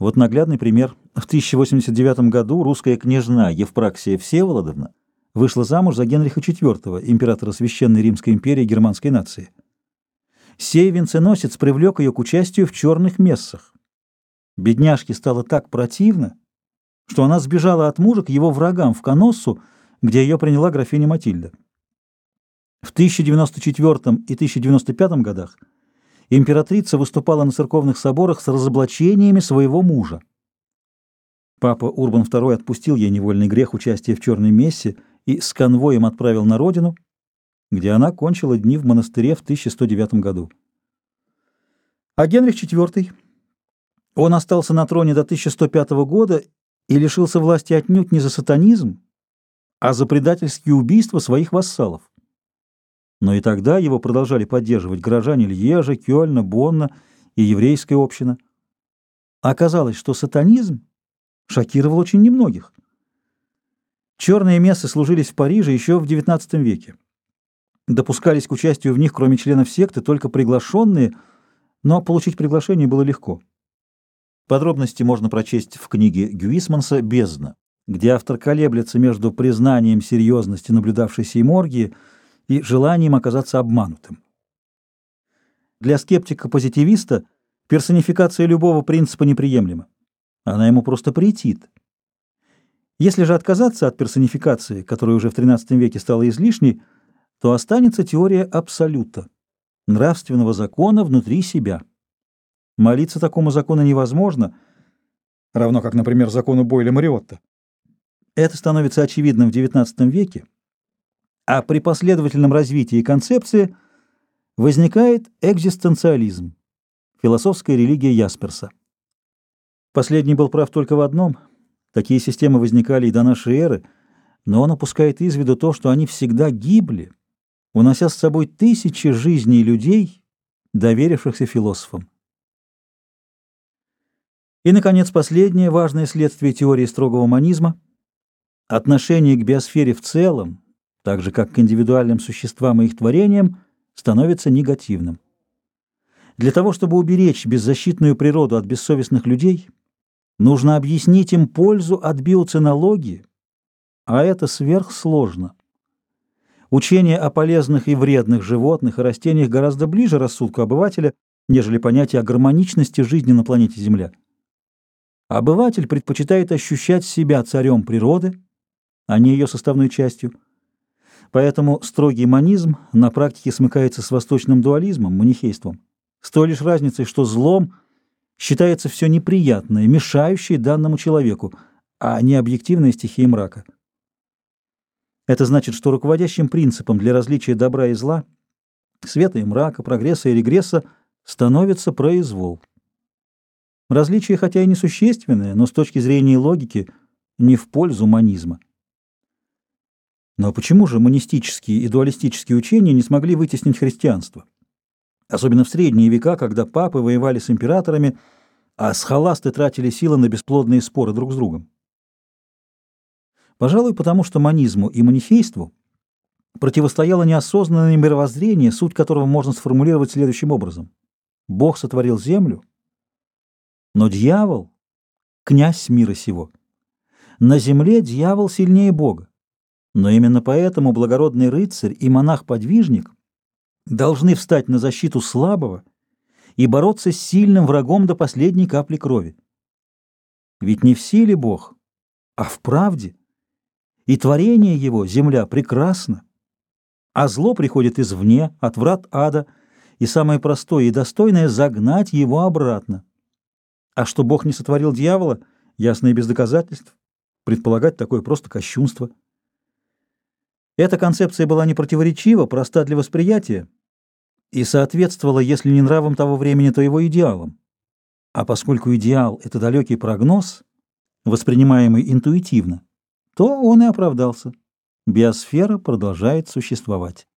Вот наглядный пример. В 1089 году русская княжна Евпраксия Всеволодовна вышла замуж за Генриха IV, императора Священной Римской империи германской нации. Сей венценосец привлек ее к участию в черных мессах. Бедняжке стало так противно, что она сбежала от мужа к его врагам в Коноссу, где ее приняла графиня Матильда. В 1094 и 1095 годах императрица выступала на церковных соборах с разоблачениями своего мужа. Папа Урбан II отпустил ей невольный грех участия в черной мессе и с конвоем отправил на родину, где она кончила дни в монастыре в 1109 году. А Генрих IV, он остался на троне до 1105 года и лишился власти отнюдь не за сатанизм, а за предательские убийства своих вассалов. Но и тогда его продолжали поддерживать горожане Льежа, Кёльна, Бонна и еврейская община. Оказалось, что сатанизм шокировал очень немногих. Черные мессы служились в Париже еще в XIX веке. Допускались к участию в них, кроме членов секты, только приглашенные, но получить приглашение было легко. Подробности можно прочесть в книге Гюисманса «Бездна», где автор колеблется между признанием серьезности наблюдавшейся им оргии и желанием оказаться обманутым. Для скептика-позитивиста персонификация любого принципа неприемлема. Она ему просто претит. Если же отказаться от персонификации, которая уже в XIII веке стала излишней, то останется теория абсолюта, нравственного закона внутри себя. Молиться такому закону невозможно, равно как, например, закону Бойля-Мариотта. Это становится очевидным в XIX веке, а при последовательном развитии концепции возникает экзистенциализм, философская религия Ясперса. Последний был прав только в одном. Такие системы возникали и до нашей эры, но он опускает из виду то, что они всегда гибли, унося с собой тысячи жизней людей, доверившихся философам. И, наконец, последнее важное следствие теории строгого манизма — отношение к биосфере в целом, так же как к индивидуальным существам и их творениям, становится негативным. Для того, чтобы уберечь беззащитную природу от бессовестных людей, нужно объяснить им пользу от биоценологии, а это сверхсложно. Учение о полезных и вредных животных и растениях гораздо ближе рассудку обывателя, нежели понятие о гармоничности жизни на планете Земля. Обыватель предпочитает ощущать себя царем природы, а не ее составной частью – Поэтому строгий манизм на практике смыкается с восточным дуализмом, манихейством, с той лишь разницей, что злом считается все неприятное, мешающее данному человеку, а не объективная стихия мрака. Это значит, что руководящим принципом для различия добра и зла, света и мрака, прогресса и регресса становится произвол. Различие, хотя и несущественное, но с точки зрения логики, не в пользу манизма. Но почему же монистические и дуалистические учения не смогли вытеснить христианство? Особенно в средние века, когда папы воевали с императорами, а схоласты тратили силы на бесплодные споры друг с другом. Пожалуй, потому что монизму и манифейству противостояло неосознанное мировоззрение, суть которого можно сформулировать следующим образом. Бог сотворил землю, но дьявол — князь мира сего. На земле дьявол сильнее Бога. Но именно поэтому благородный рыцарь и монах-подвижник должны встать на защиту слабого и бороться с сильным врагом до последней капли крови. Ведь не в силе Бог, а в правде. И творение его, земля, прекрасно. А зло приходит извне, от врат ада, и самое простое и достойное — загнать его обратно. А что Бог не сотворил дьявола, ясно и без доказательств. Предполагать такое просто кощунство. Эта концепция была непротиворечива, проста для восприятия и соответствовала, если не нравам того времени, то его идеалам. А поскольку идеал — это далекий прогноз, воспринимаемый интуитивно, то он и оправдался. Биосфера продолжает существовать.